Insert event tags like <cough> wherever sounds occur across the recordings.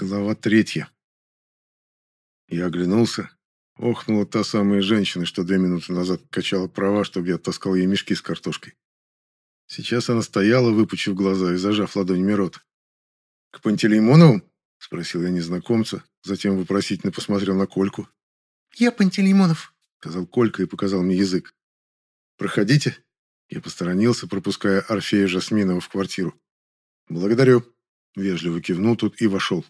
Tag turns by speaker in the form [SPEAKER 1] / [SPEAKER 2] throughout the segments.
[SPEAKER 1] Глава третья. Я оглянулся. Охнула та самая женщина, что две минуты назад качала права, чтобы я таскал ей мешки с картошкой. Сейчас она стояла, выпучив глаза и зажав ладонями рот. «К Пантелеймоновым?» – спросил я незнакомца, затем вопросительно посмотрел на Кольку.
[SPEAKER 2] «Я Пантелеймонов», –
[SPEAKER 1] сказал Колька и показал мне язык. «Проходите». Я посторонился, пропуская Орфея Жасминова в квартиру. «Благодарю», – вежливо кивнул тут и вошел.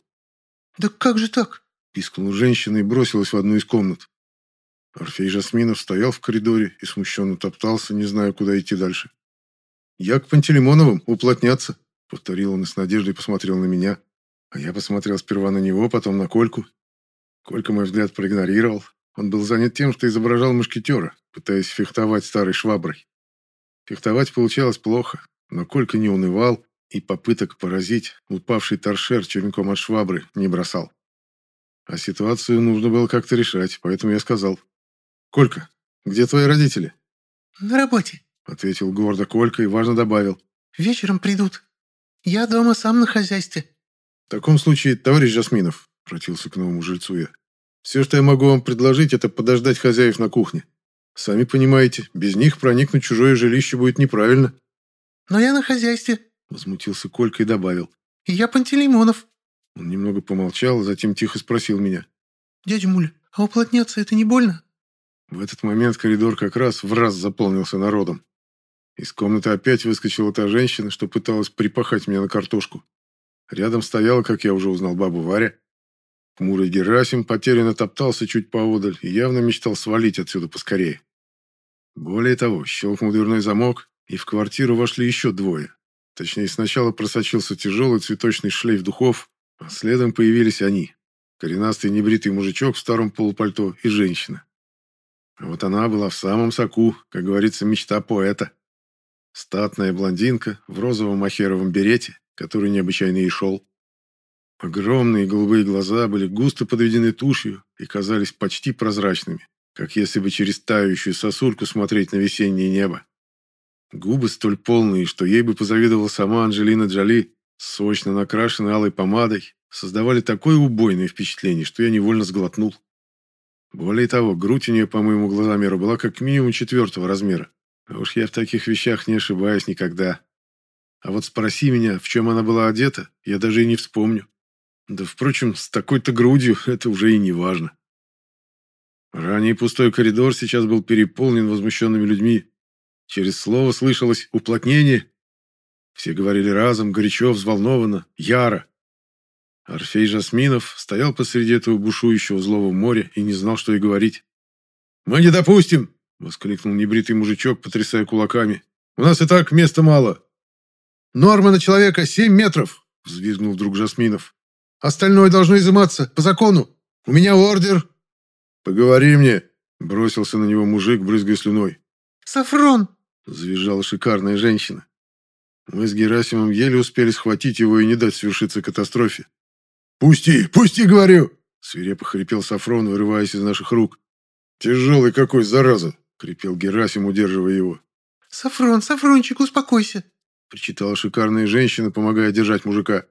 [SPEAKER 2] «Да как же так?»
[SPEAKER 1] – пискнула женщина и бросилась в одну из комнат. Орфей Жасминов стоял в коридоре и смущенно топтался, не зная, куда идти дальше. «Я к Пантелеймоновым, уплотняться», — повторил он и с надеждой посмотрел на меня. А я посмотрел сперва на него, потом на Кольку. Колька мой взгляд проигнорировал. Он был занят тем, что изображал мушкетера, пытаясь фехтовать старой шваброй. Фехтовать получалось плохо, но Колька не унывал и попыток поразить упавший торшер черенком от швабры не бросал. А ситуацию нужно было как-то решать, поэтому я сказал. «Колька, где твои родители?»
[SPEAKER 2] «На работе», —
[SPEAKER 1] ответил гордо Колька и важно добавил.
[SPEAKER 2] «Вечером придут. Я дома сам на хозяйстве».
[SPEAKER 1] «В таком случае, товарищ Жасминов», — обратился к новому жильцу я, «все, что я могу вам предложить, это подождать хозяев на кухне. Сами понимаете, без них проникнуть в чужое жилище будет неправильно».
[SPEAKER 2] «Но я на хозяйстве»,
[SPEAKER 1] Возмутился Колька и добавил.
[SPEAKER 2] «Я Пантелеймонов».
[SPEAKER 1] Он немного помолчал, затем тихо спросил меня.
[SPEAKER 2] «Дядя Муля, а уплотняться это не больно?»
[SPEAKER 1] В этот момент коридор как раз в раз заполнился народом. Из комнаты опять выскочила та женщина, что пыталась припахать меня на картошку. Рядом стояла, как я уже узнал, баба Варя. Хмурый Герасим потерянно топтался чуть поодаль и явно мечтал свалить отсюда поскорее. Более того, щелкнул дверной замок, и в квартиру вошли еще двое. Точнее, сначала просочился тяжелый цветочный шлейф духов, а следом появились они. Коренастый небритый мужичок в старом полупальто и женщина. А вот она была в самом соку, как говорится, мечта поэта. Статная блондинка в розовом махеровом берете, который необычайно и шел. Огромные голубые глаза были густо подведены тушью и казались почти прозрачными, как если бы через тающую сосульку смотреть на весеннее небо. Губы столь полные, что ей бы позавидовала сама Анджелина Джоли, сочно накрашенной алой помадой, создавали такое убойное впечатление, что я невольно сглотнул. Более того, грудь у нее, по моему глазомеру, была как минимум четвертого размера. А уж я в таких вещах не ошибаюсь никогда. А вот спроси меня, в чем она была одета, я даже и не вспомню. Да, впрочем, с такой-то грудью <laughs> это уже и не важно. Ранее пустой коридор сейчас был переполнен возмущенными людьми, Через слово слышалось уплотнение. Все говорили разом, горячо, взволнованно, яро. Орфей Жасминов стоял посреди этого бушующего злого моря и не знал, что и говорить. «Мы не допустим!» — воскликнул небритый мужичок, потрясая кулаками. «У нас и так места мало!» «Норма на человека семь метров!» — взвизгнул вдруг Жасминов. «Остальное должно изыматься, по закону! У меня ордер!» «Поговори мне!» — бросился на него мужик, брызгая слюной.
[SPEAKER 2] «Сафрон!»
[SPEAKER 1] Завизжала шикарная женщина. Мы с Герасимом еле успели схватить его и не дать свершиться катастрофе. «Пусти! Пусти, говорю!» Свирепо хрипел Сафрон, вырываясь из наших рук. «Тяжелый какой, зараза!» — крепел Герасим, удерживая его.
[SPEAKER 2] «Сафрон, Сафрончик, успокойся!»
[SPEAKER 1] — причитала шикарная женщина, помогая держать мужика.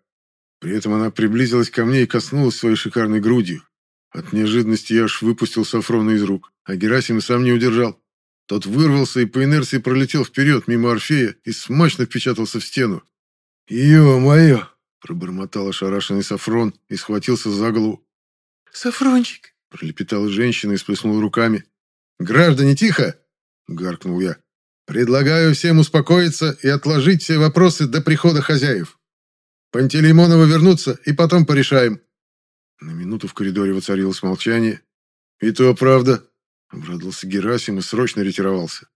[SPEAKER 1] При этом она приблизилась ко мне и коснулась своей шикарной грудью. От неожиданности я аж выпустил Сафрона из рук, а Герасим и сам не удержал. Тот вырвался и по инерции пролетел вперед мимо Орфея и смачно впечатался в стену. «Ё-моё!» – пробормотал ошарашенный Сафрон и схватился за голову.
[SPEAKER 2] «Сафрончик!»
[SPEAKER 1] – пролепетала женщина и сплеснула руками. «Граждане, тихо!» – гаркнул я. «Предлагаю всем успокоиться и отложить все вопросы до прихода хозяев. Пантелеймонова вернуться и потом порешаем». На минуту в коридоре воцарилось молчание. «И то правда», Обрадовался Герасим и срочно ретировался.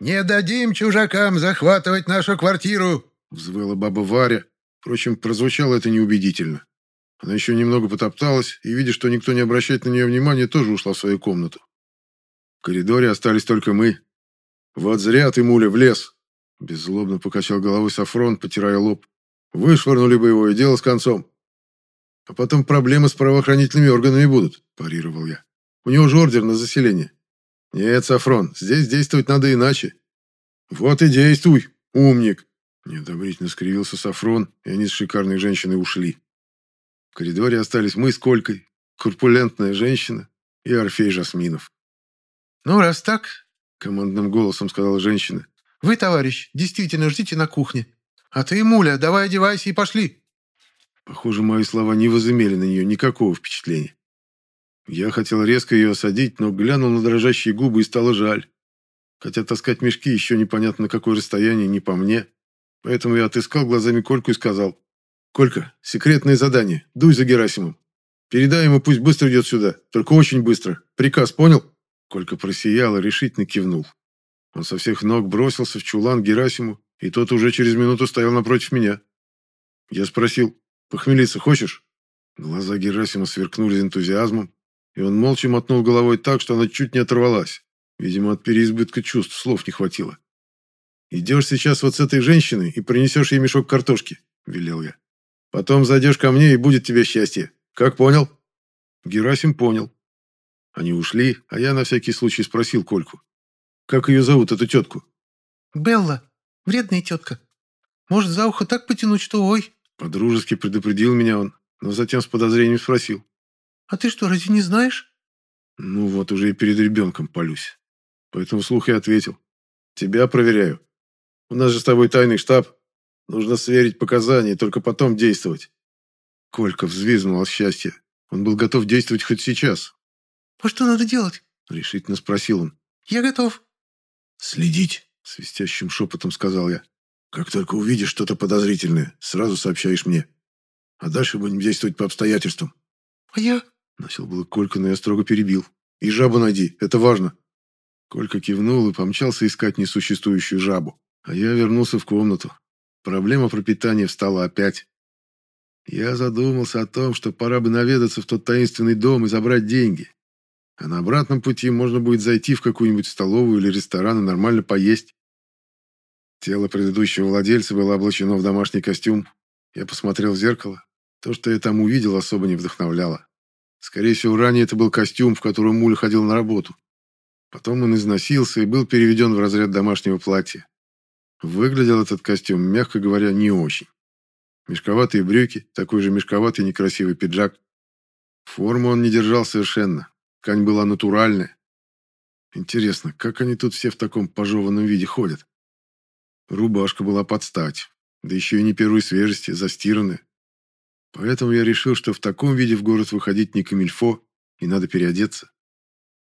[SPEAKER 3] «Не дадим чужакам захватывать нашу квартиру!»
[SPEAKER 1] Взвыла баба Варя. Впрочем, прозвучало это неубедительно. Она еще немного потопталась и, видя, что никто не обращает на нее внимания, тоже ушла в свою комнату. В коридоре остались только мы. «Вот зря ты, муля, в лес!» Беззлобно покачал головой Сафрон, потирая лоб. «Вышвырнули бы его, и дело с концом!» «А потом проблемы с правоохранительными органами будут», – парировал я. У него же ордер на заселение. Нет, Сафрон, здесь действовать надо иначе. Вот и действуй, умник. Неодобрительно скривился Сафрон, и они с шикарной женщиной ушли. коридоре остались мы с Колькой, корпулентная женщина и Орфей Жасминов.
[SPEAKER 2] «Ну, раз так, —
[SPEAKER 1] командным голосом сказала женщина, —
[SPEAKER 2] вы, товарищ, действительно ждите на кухне. А ты, Муля, давай одевайся и пошли».
[SPEAKER 1] Похоже, мои слова не возымели на нее никакого впечатления. Я хотел резко ее осадить, но глянул на дрожащие губы и стало жаль. Хотя таскать мешки еще непонятно на какое расстояние, не по мне. Поэтому я отыскал глазами Кольку и сказал. «Колька, секретное задание. Дуй за Герасимом. Передай ему, пусть быстро идет сюда. Только очень быстро. Приказ, понял?» Колька просиял и решительно кивнул. Он со всех ног бросился в чулан Герасиму, и тот уже через минуту стоял напротив меня. Я спросил, «Похмелиться хочешь?» Глаза Герасима сверкнули энтузиазмом, и он молча мотнул головой так, что она чуть не оторвалась. Видимо, от переизбытка чувств слов не хватило. «Идешь сейчас вот с этой женщиной и принесешь ей мешок картошки», — велел я. «Потом зайдешь ко мне, и будет тебе счастье. Как понял?» Герасим понял. Они ушли, а я на всякий случай спросил Кольку. «Как ее зовут, эту тетку?»
[SPEAKER 2] «Белла. Вредная тетка. Может, за ухо так потянуть, что ой».
[SPEAKER 1] Подружески предупредил меня он, но затем с подозрением спросил.
[SPEAKER 2] «А ты что, разве не знаешь?»
[SPEAKER 1] Ну вот уже и перед ребенком полюсь. Поэтому вслух я ответил. Тебя проверяю. У нас же с тобой тайный штаб. Нужно сверить показания и только потом действовать. Колька взвизгнул от счастья. Он был готов действовать хоть сейчас.
[SPEAKER 2] «А что надо делать?»
[SPEAKER 1] — решительно спросил он.
[SPEAKER 2] «Я готов».
[SPEAKER 1] «Следить», — свистящим шепотом сказал я. «Как только увидишь что-то подозрительное, сразу сообщаешь мне. А дальше будем действовать по обстоятельствам».
[SPEAKER 2] «А я...»
[SPEAKER 1] Начал было Колька, но я строго перебил. «И жабу найди, это важно». Колька кивнул и помчался искать несуществующую жабу. А я вернулся в комнату. Проблема пропитания встала опять. Я задумался о том, что пора бы наведаться в тот таинственный дом и забрать деньги. А на обратном пути можно будет зайти в какую-нибудь столовую или ресторан и нормально поесть. Тело предыдущего владельца было облачено в домашний костюм. Я посмотрел в зеркало. То, что я там увидел, особо не вдохновляло. Скорее всего, ранее это был костюм, в котором Муля ходил на работу. Потом он износился и был переведен в разряд домашнего платья. Выглядел этот костюм, мягко говоря, не очень. Мешковатые брюки, такой же мешковатый некрасивый пиджак. Форму он не держал совершенно. Ткань была натуральная. Интересно, как они тут все в таком пожеванном виде ходят? Рубашка была под стать, да еще и не первой свежести, застиранная. Поэтому я решил, что в таком виде в город выходить не камильфо, и надо переодеться.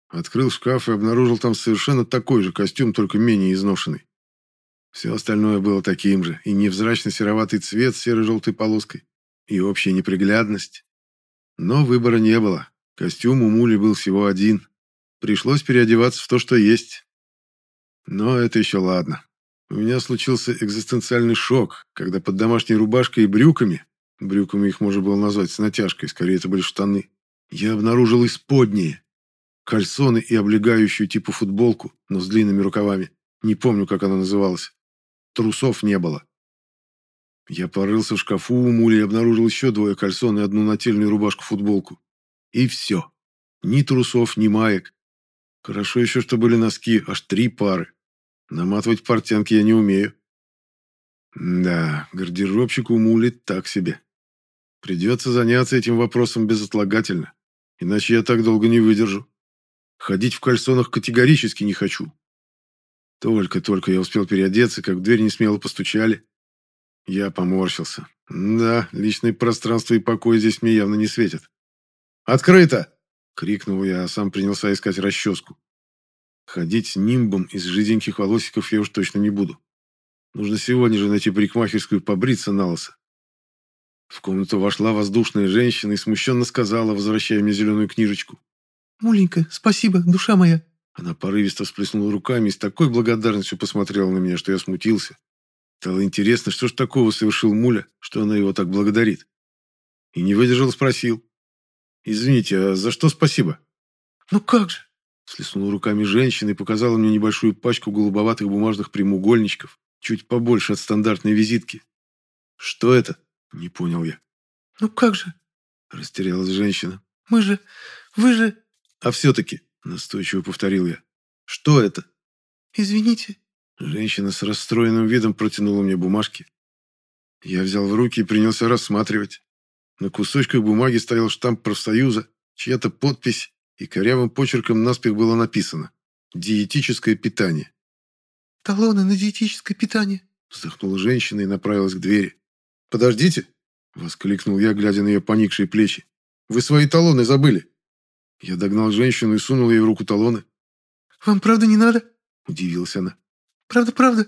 [SPEAKER 1] Открыл шкаф и обнаружил там совершенно такой же костюм, только менее изношенный. Все остальное было таким же, и невзрачно-сероватый цвет с серо-желтой полоской, и общая неприглядность. Но выбора не было. Костюм у Мули был всего один. Пришлось переодеваться в то, что есть. Но это еще ладно. У меня случился экзистенциальный шок, когда под домашней рубашкой и брюками брюками их можно было назвать с натяжкой, скорее это были штаны, я обнаружил исподние. Кальсоны и облегающую типа футболку, но с длинными рукавами. Не помню, как она называлась. Трусов не было. Я порылся в шкафу у Мули и обнаружил еще двое кальсон и одну нательную рубашку-футболку. И все. Ни трусов, ни маек. Хорошо еще, что были носки, аж три пары. Наматывать портянки я не умею. Да, гардеробщик у Мули так себе. Придется заняться этим вопросом безотлагательно, иначе я так долго не выдержу. Ходить в кальсонах категорически не хочу. Только-только я успел переодеться, как в дверь несмело постучали. Я поморщился. Да, личное пространство и покой здесь мне явно не светят. «Открыто!» — крикнул я, а сам принялся искать расческу. Ходить с нимбом из жиденьких волосиков я уж точно не буду. Нужно сегодня же найти парикмахерскую побриться на лысо. В комнату вошла воздушная женщина и смущенно сказала, возвращая мне зеленую книжечку.
[SPEAKER 2] «Муленька, спасибо, душа моя».
[SPEAKER 1] Она порывисто всплеснула руками и с такой благодарностью посмотрела на меня, что я смутился. Стало интересно, что ж такого совершил Муля, что она его так благодарит. И не выдержал, спросил. «Извините, а за что спасибо?»
[SPEAKER 2] «Ну как же?»
[SPEAKER 1] Слеснула руками женщина и показала мне небольшую пачку голубоватых бумажных прямоугольничков, чуть побольше от стандартной визитки. «Что это?» Не понял я.
[SPEAKER 2] «Ну как же?»
[SPEAKER 1] Растерялась женщина.
[SPEAKER 2] «Мы же... Вы же...»
[SPEAKER 1] «А все-таки...» Настойчиво повторил я. «Что это?»
[SPEAKER 2] «Извините».
[SPEAKER 1] Женщина с расстроенным видом протянула мне бумажки. Я взял в руки и принялся рассматривать. На кусочках бумаги стоял штамп профсоюза, чья-то подпись, и корявым почерком наспех было написано «Диетическое питание».
[SPEAKER 2] «Талоны на диетическое питание»,
[SPEAKER 1] Вздохнула женщина и направилась к двери. «Подождите!» — воскликнул я, глядя на ее поникшие плечи. «Вы свои талоны забыли!» Я догнал женщину и сунул ей в руку талоны.
[SPEAKER 2] «Вам правда не надо?»
[SPEAKER 1] — удивилась она.
[SPEAKER 2] «Правда, правда?»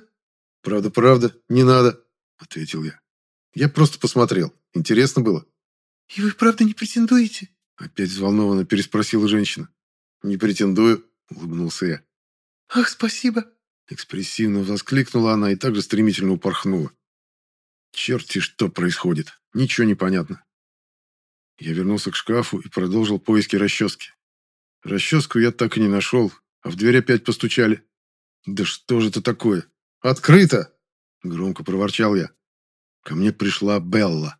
[SPEAKER 1] «Правда, правда, не надо», — ответил я. «Я просто посмотрел. Интересно было».
[SPEAKER 2] «И вы правда не претендуете?»
[SPEAKER 1] Опять взволнованно переспросила женщина. «Не претендую», — улыбнулся я.
[SPEAKER 2] «Ах, спасибо!»
[SPEAKER 1] Экспрессивно воскликнула она и также стремительно упорхнула. Черти что происходит. Ничего не понятно. Я вернулся к шкафу и продолжил поиски расчески. Расческу я так и не нашел, а в дверь опять постучали. «Да что же это такое? Открыто!» Громко проворчал я. Ко мне пришла Белла.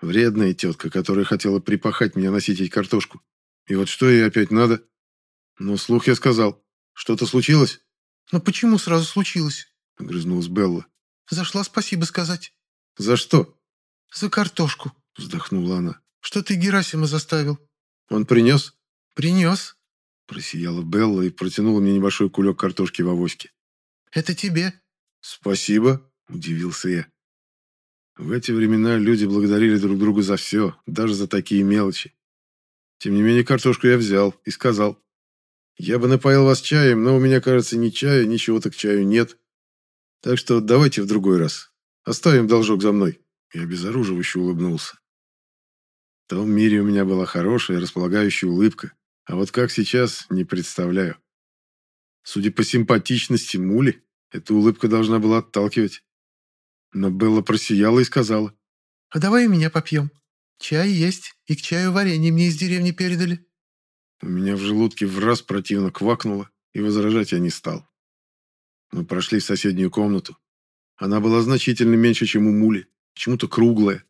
[SPEAKER 1] Вредная тетка, которая хотела припахать меня носить ей картошку. И вот что ей опять надо? Но слух я сказал. Что-то случилось?
[SPEAKER 2] «Но почему сразу случилось?»
[SPEAKER 1] — огрызнулась Белла.
[SPEAKER 2] «Зашла спасибо сказать».
[SPEAKER 1] «За что?»
[SPEAKER 2] «За картошку», —
[SPEAKER 1] вздохнула она.
[SPEAKER 2] «Что ты Герасима заставил?»
[SPEAKER 1] «Он принес?»
[SPEAKER 2] «Принес».
[SPEAKER 1] Просияла Белла и протянула мне небольшой кулек картошки в авоське.
[SPEAKER 2] «Это тебе».
[SPEAKER 1] «Спасибо», — удивился я. В эти времена люди благодарили друг друга за все, даже за такие мелочи. Тем не менее, картошку я взял и сказал. Я бы напоил вас чаем, но у меня, кажется, ни чая, ничего-то к чаю нет. Так что давайте в другой раз. Оставим должок за мной. Я обезоруживающе улыбнулся. В том мире у меня была хорошая, располагающая улыбка. А вот как сейчас, не представляю. Судя по симпатичности Мули, эта улыбка должна была отталкивать. Но Белла просияла и сказала.
[SPEAKER 2] «А давай у меня попьем. Чай есть, и к чаю варенье мне из деревни передали».
[SPEAKER 1] У меня в желудке в раз противно квакнуло, и возражать я не стал. Мы прошли в соседнюю комнату. Она была значительно меньше, чем у Мули, почему-то круглая.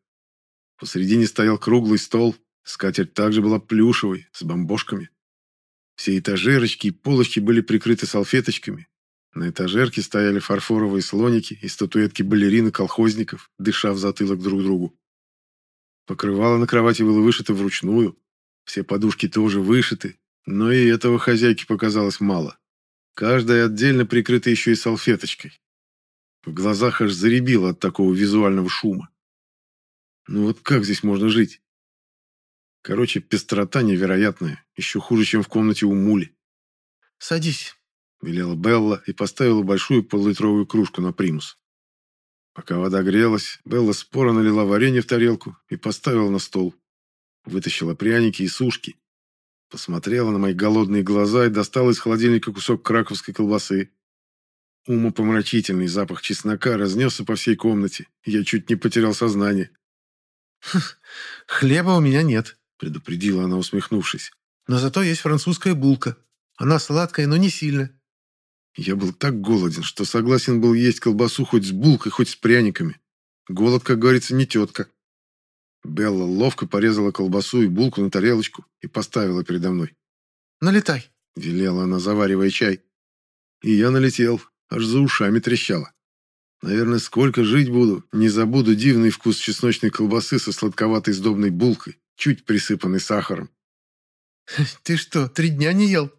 [SPEAKER 1] Посредине стоял круглый стол, скатерть также была плюшевой, с бомбошками. Все этажерочки и полочки были прикрыты салфеточками. На этажерке стояли фарфоровые слоники и статуэтки балерин и колхозников, дыша в затылок друг другу. Покрывало на кровати было вышито вручную, все подушки тоже вышиты, но и этого хозяйке показалось мало. Каждая отдельно прикрыта еще и салфеточкой. В глазах аж заребило от такого визуального шума. Ну вот как здесь можно жить? Короче, пестрота невероятная, еще хуже, чем в комнате у Мули.
[SPEAKER 2] «Садись», — велела
[SPEAKER 1] Белла и поставила большую поллитровую кружку на примус. Пока вода грелась, Белла споро налила варенье в тарелку и поставила на стол. Вытащила пряники и сушки. Посмотрела на мои голодные глаза и достала из холодильника кусок краковской колбасы. Умопомрачительный запах чеснока разнесся по всей комнате, я чуть не потерял сознание.
[SPEAKER 2] «Хлеба у меня нет», —
[SPEAKER 1] предупредила она, усмехнувшись.
[SPEAKER 2] «Но зато есть французская булка. Она сладкая, но не сильно».
[SPEAKER 1] Я был так голоден, что согласен был есть колбасу хоть с булкой, хоть с пряниками. Голод, как говорится, не тетка. Белла ловко порезала колбасу и булку на тарелочку и поставила передо мной.
[SPEAKER 2] «Налетай», —
[SPEAKER 1] велела она, заваривая чай. И я налетел, аж за ушами трещало. Наверное, сколько жить буду, не забуду дивный вкус чесночной колбасы со сладковатой сдобной булкой, чуть присыпанной сахаром. <laughs>
[SPEAKER 2] «Ты что, три дня не ел?»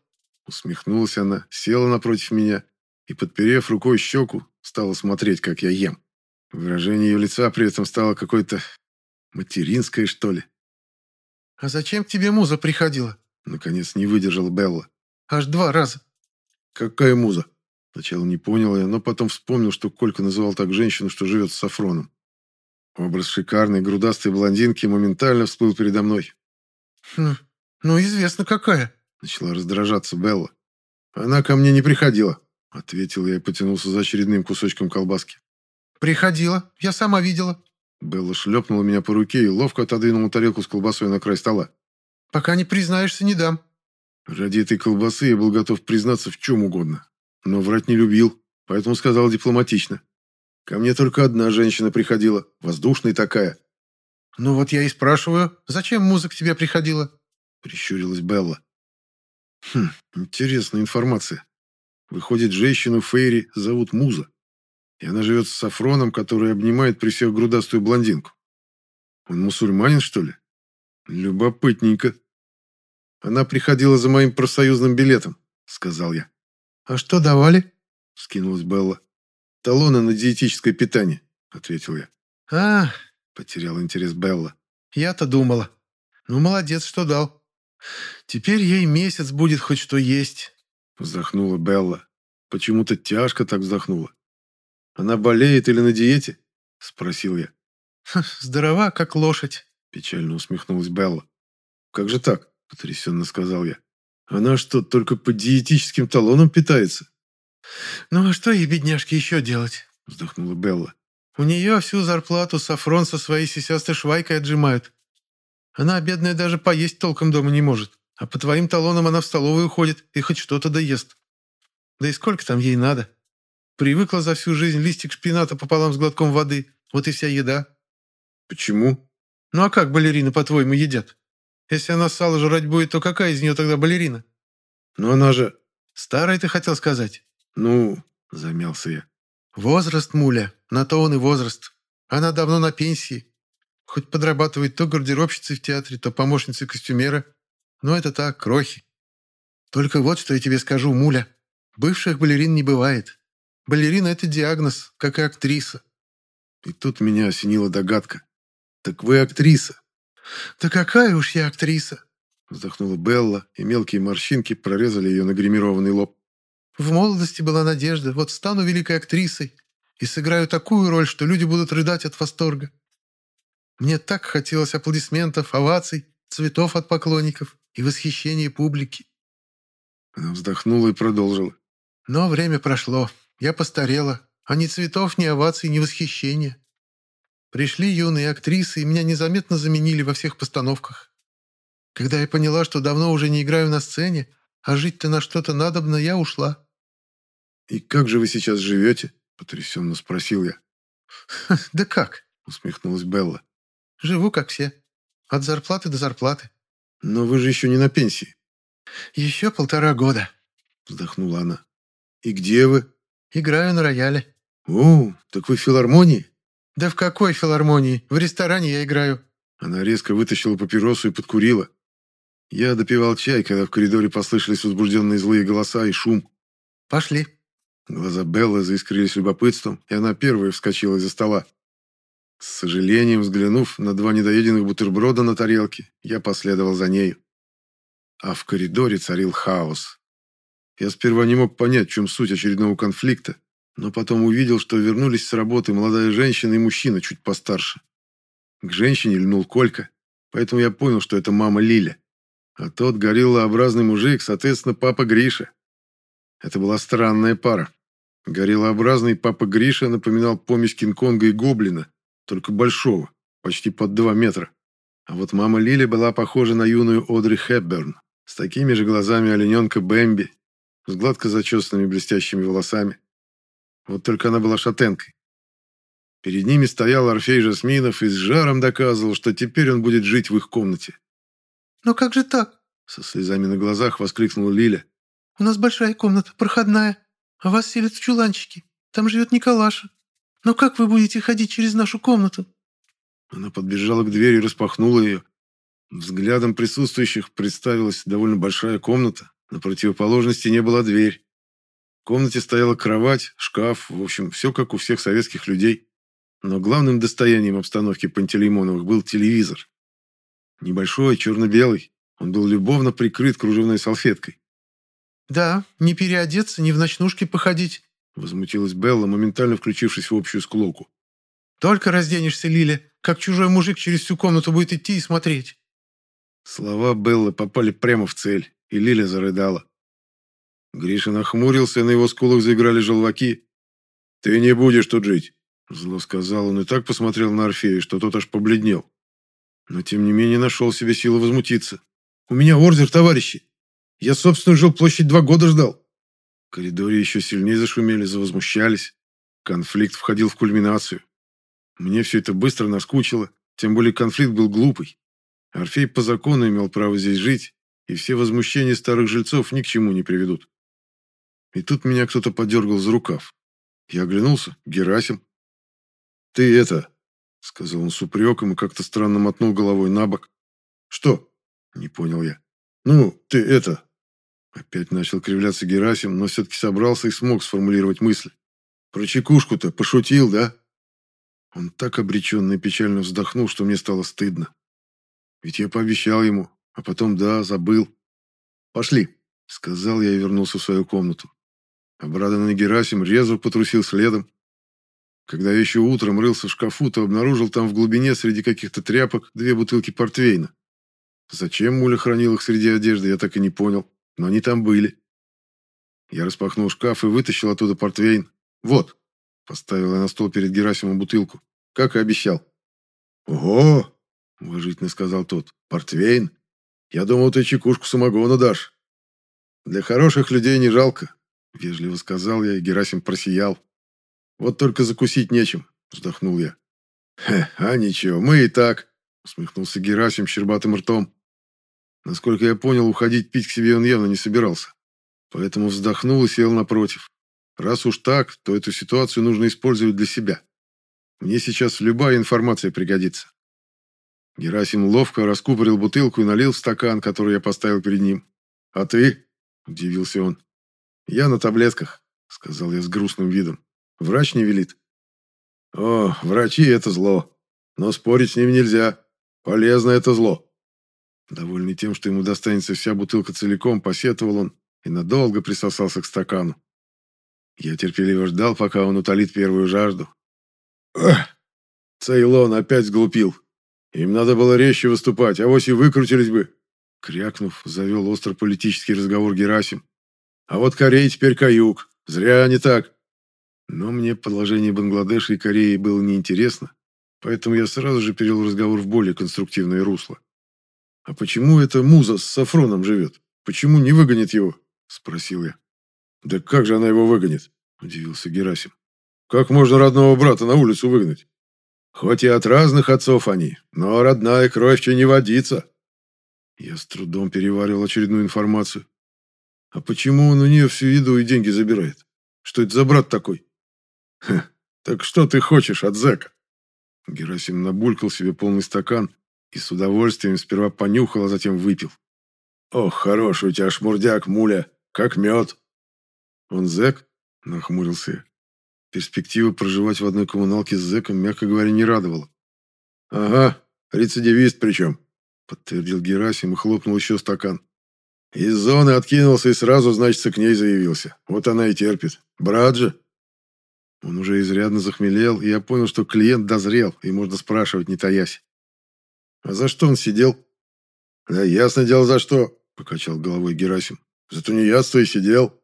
[SPEAKER 1] Усмехнулась она, села напротив меня и, подперев рукой щеку, стала смотреть, как я ем. Выражение ее лица при этом стало какое-то Материнская, что ли?
[SPEAKER 2] «А зачем к тебе муза приходила?»
[SPEAKER 1] Наконец не выдержала Белла.
[SPEAKER 2] «Аж два раза».
[SPEAKER 1] «Какая муза?» Сначала не понял я, но потом вспомнил, что Колька называл так женщину, что живет с Сафроном. Образ шикарной грудастой блондинки моментально всплыл передо мной.
[SPEAKER 2] «Хм, ну известно какая», —
[SPEAKER 1] начала раздражаться Белла. «Она ко мне не приходила», — ответил я и потянулся за очередным кусочком колбаски.
[SPEAKER 2] «Приходила, я сама видела»,
[SPEAKER 1] Белла шлепнула меня по руке и ловко отодвинула тарелку с колбасой на край стола.
[SPEAKER 2] «Пока не признаешься, не дам».
[SPEAKER 1] Ради этой колбасы я был готов признаться в чем угодно. Но врать не любил, поэтому сказал дипломатично. Ко мне только одна женщина приходила, воздушная такая.
[SPEAKER 2] «Ну вот я и спрашиваю, зачем музыка к тебе приходила?»
[SPEAKER 1] Прищурилась Белла. Хм, интересная информация. Выходит, женщину Фейри зовут Муза и она живет с Сафроном, который обнимает при всех грудастую блондинку. Он мусульманин, что ли? Любопытненько. Она приходила за моим профсоюзным билетом, сказал я.
[SPEAKER 2] А что давали?
[SPEAKER 1] Скинулась Белла. Талоны на диетическое питание, ответил я.
[SPEAKER 2] А,
[SPEAKER 1] потерял интерес Белла.
[SPEAKER 2] Я-то думала. Ну, молодец, что дал. Теперь ей месяц будет хоть что есть.
[SPEAKER 1] Вздохнула Белла. Почему-то тяжко так вздохнула. Она болеет или на диете? Спросил я.
[SPEAKER 2] Здорова, как лошадь.
[SPEAKER 1] Печально усмехнулась Белла. Как же так? Потрясенно сказал я. Она что, только по диетическим талонам питается?
[SPEAKER 2] Ну а что ей, бедняжке, еще делать?
[SPEAKER 1] Вздохнула Белла.
[SPEAKER 2] У нее всю зарплату Сафрон со своей сисястой швайкой отжимают. Она, бедная, даже поесть толком дома не может. А по твоим талонам она в столовую ходит и хоть что-то доест. Да и сколько там ей надо? Привыкла за всю жизнь листик шпината пополам с глотком воды. Вот и вся еда.
[SPEAKER 1] Почему?
[SPEAKER 2] Ну а как балерины, по-твоему, едят? Если она сало жрать будет, то какая из нее тогда балерина?
[SPEAKER 1] Но она же...
[SPEAKER 2] Старая ты хотел сказать?
[SPEAKER 1] Ну, замялся я.
[SPEAKER 2] Возраст, муля, на то он и возраст. Она давно на пенсии. Хоть подрабатывает то гардеробщицей в театре, то помощницей костюмера. Но это так, крохи. Только вот что я тебе скажу, муля. Бывших балерин не бывает. Балерина – это диагноз, как и актриса.
[SPEAKER 1] И тут меня осенила догадка. «Так вы актриса».
[SPEAKER 2] «Да какая уж я актриса!»
[SPEAKER 1] Вздохнула Белла, и мелкие морщинки прорезали ее нагримированный лоб.
[SPEAKER 2] «В молодости была надежда, вот стану великой актрисой и сыграю такую роль, что люди будут рыдать от восторга. Мне так хотелось аплодисментов, оваций, цветов от поклонников и восхищения публики.
[SPEAKER 1] Она вздохнула и продолжила.
[SPEAKER 2] Но время прошло. Я постарела. А ни цветов, ни оваций, ни восхищения. Пришли юные актрисы, и меня незаметно заменили во всех постановках. Когда я поняла, что давно уже не играю на сцене, а жить-то на что-то надобно, я ушла.
[SPEAKER 1] «И как же вы сейчас живете?» – потрясенно спросил я. <laughs>
[SPEAKER 2] «Да как?»
[SPEAKER 1] – усмехнулась Белла.
[SPEAKER 2] Живу, как все. От зарплаты до зарплаты.
[SPEAKER 1] Но вы же еще не на пенсии.
[SPEAKER 2] Еще полтора года.
[SPEAKER 1] Вздохнула она. И где вы?
[SPEAKER 2] Играю на рояле.
[SPEAKER 1] О, так вы в филармонии?
[SPEAKER 2] Да в какой филармонии? В ресторане я играю.
[SPEAKER 1] Она резко вытащила папиросу и подкурила. Я допивал чай, когда в коридоре послышались возбужденные злые голоса и шум.
[SPEAKER 2] «Пошли».
[SPEAKER 1] Глаза Беллы заискрились любопытством, и она первая вскочила из-за стола. С сожалением взглянув на два недоеденных бутерброда на тарелке, я последовал за нею. А в коридоре царил хаос. Я сперва не мог понять, в чем суть очередного конфликта, но потом увидел, что вернулись с работы молодая женщина и мужчина чуть постарше. К женщине льнул Колька, поэтому я понял, что это мама Лиля. А тот гориллообразный мужик, соответственно, папа Гриша. Это была странная пара. Гориллообразный папа Гриша напоминал помесь Кинг-Конга и Гоблина, только большого, почти под два метра. А вот мама Лили была похожа на юную Одри Хепберн, с такими же глазами олененка Бэмби, с гладко зачесанными блестящими волосами. Вот только она была шатенкой. Перед ними стоял Орфей Жасминов и с жаром доказывал, что теперь он будет жить в их комнате.
[SPEAKER 2] «Но как же так?»
[SPEAKER 1] Со слезами на глазах воскликнула Лиля.
[SPEAKER 2] «У нас большая комната, проходная, а вас селят в чуланчики. Там живет Николаша. «Но как вы будете ходить через нашу комнату?»
[SPEAKER 1] Она подбежала к двери и распахнула ее. Взглядом присутствующих представилась довольно большая комната. На противоположной стене была дверь. В комнате стояла кровать, шкаф, в общем, все как у всех советских людей. Но главным достоянием обстановки Пантелеймоновых был телевизор. Небольшой, черно-белый. Он был любовно прикрыт кружевной салфеткой.
[SPEAKER 2] «Да, не переодеться, не в ночнушке походить»,
[SPEAKER 1] Возмутилась Белла, моментально включившись в общую склоку.
[SPEAKER 2] «Только разденешься, Лиля, как чужой мужик через всю комнату будет идти и смотреть».
[SPEAKER 1] Слова Беллы попали прямо в цель, и Лиля зарыдала. Гриша нахмурился, на его скулах заиграли желваки. «Ты не будешь тут жить», — зло сказал он и так посмотрел на Орфея, что тот аж побледнел. Но тем не менее нашел себе силы возмутиться. «У меня ордер, товарищи! Я, собственно, жил площадь два года ждал коридоре еще сильнее зашумели, завозмущались. Конфликт входил в кульминацию. Мне все это быстро наскучило, тем более конфликт был глупый. Орфей по закону имел право здесь жить, и все возмущения старых жильцов ни к чему не приведут. И тут меня кто-то подергал за рукав. Я оглянулся. Герасим. «Ты это...» сказал он с упреком и как-то странно мотнул головой на бок. «Что?» – не понял я. «Ну, ты это...» Опять начал кривляться Герасим, но все-таки собрался и смог сформулировать мысль. «Про чекушку-то пошутил, да?» Он так обреченно и печально вздохнул, что мне стало стыдно. Ведь я пообещал ему, а потом, да, забыл. «Пошли», — сказал я и вернулся в свою комнату. Обрадованный Герасим резво потрусил следом. Когда я еще утром рылся в шкафу, то обнаружил там в глубине среди каких-то тряпок две бутылки портвейна. Зачем Муля хранил их среди одежды, я так и не понял, но они там были. Я распахнул шкаф и вытащил оттуда портвейн. «Вот», — поставил я на стол перед Герасимом бутылку, как и обещал. «Ого!» — уважительно сказал тот. «Портвейн? Я думал, ты чекушку самогона дашь». «Для хороших людей не жалко», — вежливо сказал я, и Герасим просиял. «Вот только закусить нечем», — вздохнул я. «Хе, а ничего, мы и так», — усмехнулся Герасим щербатым ртом. Насколько я понял, уходить пить к себе он явно не собирался. Поэтому вздохнул и сел напротив. Раз уж так, то эту ситуацию нужно использовать для себя. Мне сейчас любая информация пригодится. Герасим ловко раскупорил бутылку и налил в стакан, который я поставил перед ним. «А ты?» – удивился он. «Я на таблетках», – сказал я с грустным видом. «Врач не велит». «О, врачи – это зло. Но спорить с ним нельзя. Полезно это зло». Довольный тем, что ему достанется вся бутылка целиком, посетовал он и надолго присосался к стакану. Я терпеливо ждал, пока он утолит первую жажду. Эх, Цейлон опять сглупил. Им надо было резче выступать, а вось и выкрутились бы. Крякнув, завел остро-политический разговор Герасим. А вот Корея теперь каюк. Зря они так. Но мне положение Бангладеша и Кореи было неинтересно, поэтому я сразу же перевел разговор в более конструктивное русло. «А почему эта муза с Сафроном живет? Почему не выгонит его?» – спросил я. «Да как же она его выгонит?» – удивился Герасим. «Как можно родного брата на улицу выгнать? Хоть и от разных отцов они, но родная кровь не водится». Я с трудом переваривал очередную информацию. «А почему он у нее всю еду и деньги забирает? Что это за брат такой?» «Ха, так что ты хочешь от зэка?» Герасим набулькал себе полный стакан и с удовольствием сперва понюхал, а затем выпил. «Ох, хороший у тебя шмурдяк, муля, как мед!» «Он зэк?» – нахмурился я. Перспектива проживать в одной коммуналке с зэком, мягко говоря, не радовала. «Ага, рецидивист причем», – подтвердил Герасим и хлопнул еще стакан. «Из зоны откинулся и сразу, значит, к ней заявился. Вот она и терпит. Брат же». Он уже изрядно захмелел, и я понял, что клиент дозрел, и можно спрашивать, не таясь. «А за что он сидел?» «Да ясно дело, за что», – покачал головой Герасим. «За тунеядство и сидел».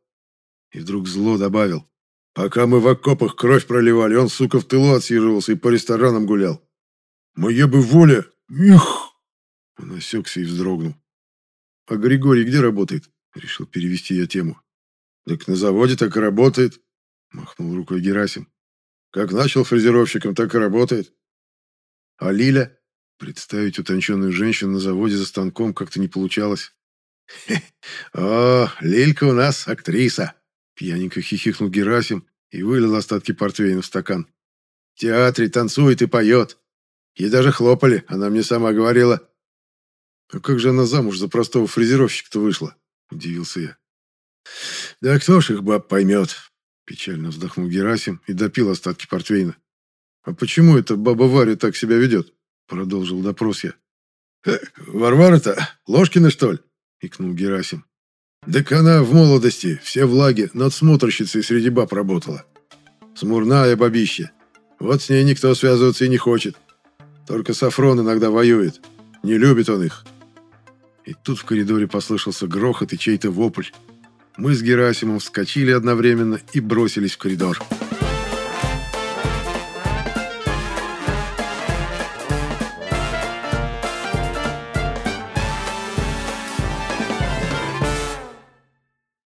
[SPEAKER 1] И вдруг зло добавил. Пока мы в окопах кровь проливали, он, сука, в тылу отсиживался и по ресторанам гулял. Моя бы воля... Их! Он осекся и вздрогнул. А Григорий где работает? Решил перевести я тему. Так на заводе так и работает. Махнул рукой Герасим. Как начал фрезеровщиком, так и работает. А Лиля? Представить утонченную женщину на заводе за станком как-то не получалось. О, Лилька у нас актриса. Пьяненько хихикнул Герасим и вылил остатки портвейна в стакан. В театре танцует и поет. Ей даже хлопали, она мне сама говорила. «А как же она замуж за простого фрезеровщика-то вышла?» – удивился я. «Да кто ж их баб поймет?» – печально вздохнул Герасим и допил остатки портвейна. «А почему эта баба Варя так себя ведет?» – продолжил допрос я. «Э, «Варвара-то Ложкина, что ли?» – икнул Герасим. Так она в молодости, все влаги, надсмотрщицей среди баб работала. Смурная бабища. Вот с ней никто связываться и не хочет. Только Сафрон иногда воюет. Не любит он их. И тут в коридоре послышался грохот и чей-то вопль. Мы с Герасимом вскочили одновременно и бросились в коридор. «Коридор».